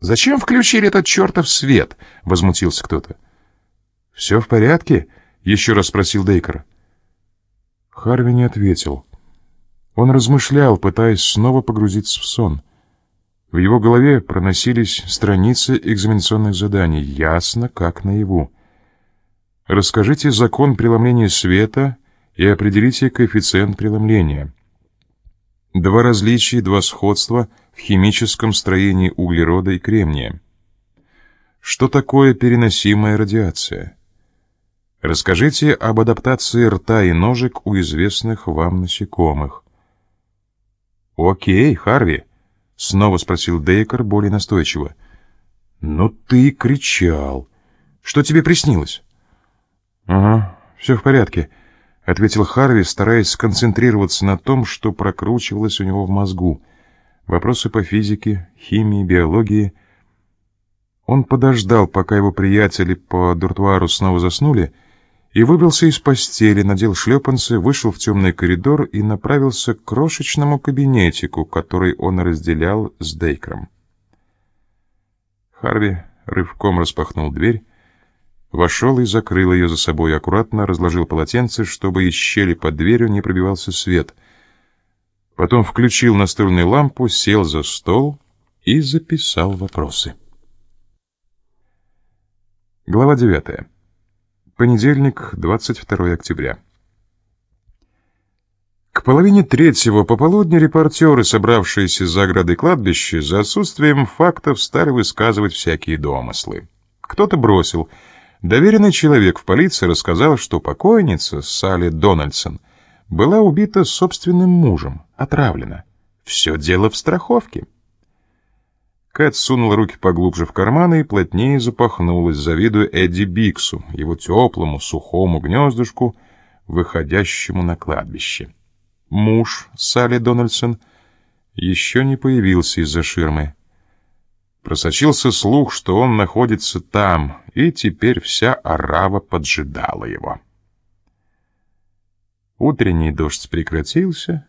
«Зачем включили этот чертов свет?» — возмутился кто-то. «Все в порядке?» — еще раз спросил Дейкер. Харви не ответил. Он размышлял, пытаясь снова погрузиться в сон. В его голове проносились страницы экзаменационных заданий, ясно, как наяву. Расскажите закон преломления света и определите коэффициент преломления. Два различия, два сходства в химическом строении углерода и кремния. Что такое переносимая радиация? Расскажите об адаптации рта и ножек у известных вам насекомых. «Окей, Харви», — снова спросил Дейкер более настойчиво. «Ну ты кричал. Что тебе приснилось?» «Ага, все в порядке», — ответил Харви, стараясь сконцентрироваться на том, что прокручивалось у него в мозгу. Вопросы по физике, химии, биологии. Он подождал, пока его приятели по дуртуару снова заснули, — и выбрался из постели, надел шлепанцы, вышел в темный коридор и направился к крошечному кабинетику, который он разделял с Дейкром. Харви рывком распахнул дверь, вошел и закрыл ее за собой, аккуратно разложил полотенце, чтобы из щели под дверью не пробивался свет. Потом включил настольную лампу, сел за стол и записал вопросы. Глава девятая. Понедельник, 22 октября. К половине третьего пополудни репортеры, собравшиеся за оградой кладбища, за отсутствием фактов стали высказывать всякие домыслы. Кто-то бросил. Доверенный человек в полиции рассказал, что покойница, Салли Дональдсон, была убита собственным мужем, отравлена. Все дело в страховке. Кэт сунула руки поглубже в карманы и плотнее запахнулась, завидуя Эдди Биксу, его теплому, сухому гнездышку, выходящему на кладбище. Муж Салли Дональдсон еще не появился из-за ширмы. Просочился слух, что он находится там, и теперь вся арава поджидала его. Утренний дождь прекратился,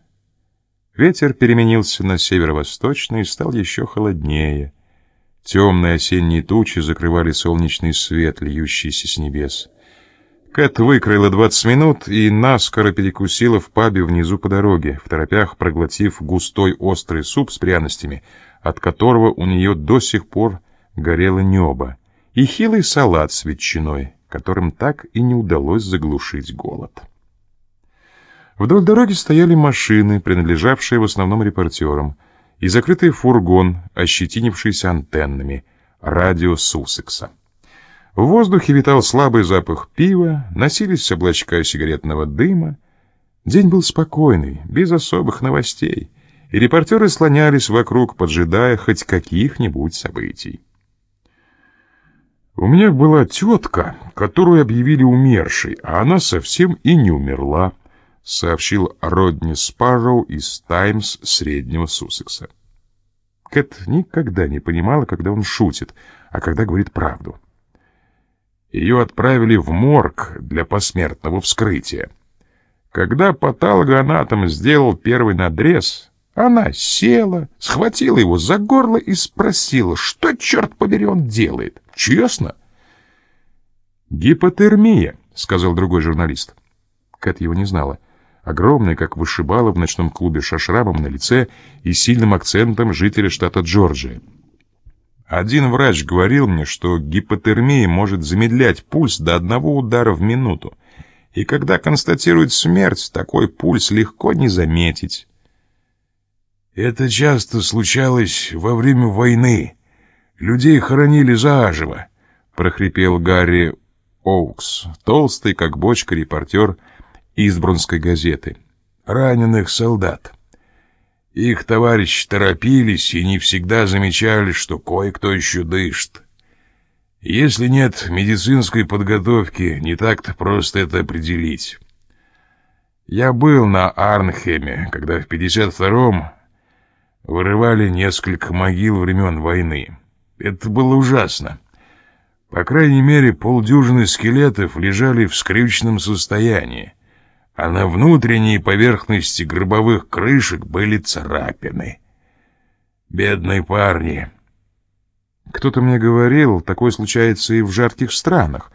Ветер переменился на северо-восточный и стал еще холоднее. Темные осенние тучи закрывали солнечный свет, льющийся с небес. Кэт выкроила двадцать минут и наскоро перекусила в пабе внизу по дороге, в торопях проглотив густой острый суп с пряностями, от которого у нее до сих пор горело небо, и хилый салат с ветчиной, которым так и не удалось заглушить голод. Вдоль дороги стояли машины, принадлежавшие в основном репортерам, и закрытый фургон, ощетинившийся антеннами, радио Суссекса. В воздухе витал слабый запах пива, носились облачка сигаретного дыма. День был спокойный, без особых новостей, и репортеры слонялись вокруг, поджидая хоть каких-нибудь событий. У меня была тетка, которую объявили умершей, а она совсем и не умерла сообщил Родни Спарроу из «Таймс» Среднего Суссекса. Кэт никогда не понимала, когда он шутит, а когда говорит правду. Ее отправили в морг для посмертного вскрытия. Когда патологоанатом сделал первый надрез, она села, схватила его за горло и спросила, что, черт побери, он делает. Честно? «Гипотермия», — сказал другой журналист. Кэт его не знала огромный, как вышибала в ночном клубе со шрамом на лице и сильным акцентом жителя штата Джорджия. Один врач говорил мне, что гипотермия может замедлять пульс до одного удара в минуту, и когда констатируют смерть, такой пульс легко не заметить. Это часто случалось во время войны. Людей хоронили заживо, прохрипел Гарри Оукс, толстый, как бочка, репортер Избрунской газеты. Раненых солдат. Их товарищи торопились и не всегда замечали, что кое-кто еще дышит. Если нет медицинской подготовки, не так-то просто это определить. Я был на Арнхеме, когда в 52-м вырывали несколько могил времен войны. Это было ужасно. По крайней мере, полдюжины скелетов лежали в скрюченном состоянии а на внутренней поверхности гробовых крышек были царапины. Бедные парни. Кто-то мне говорил, такое случается и в жарких странах.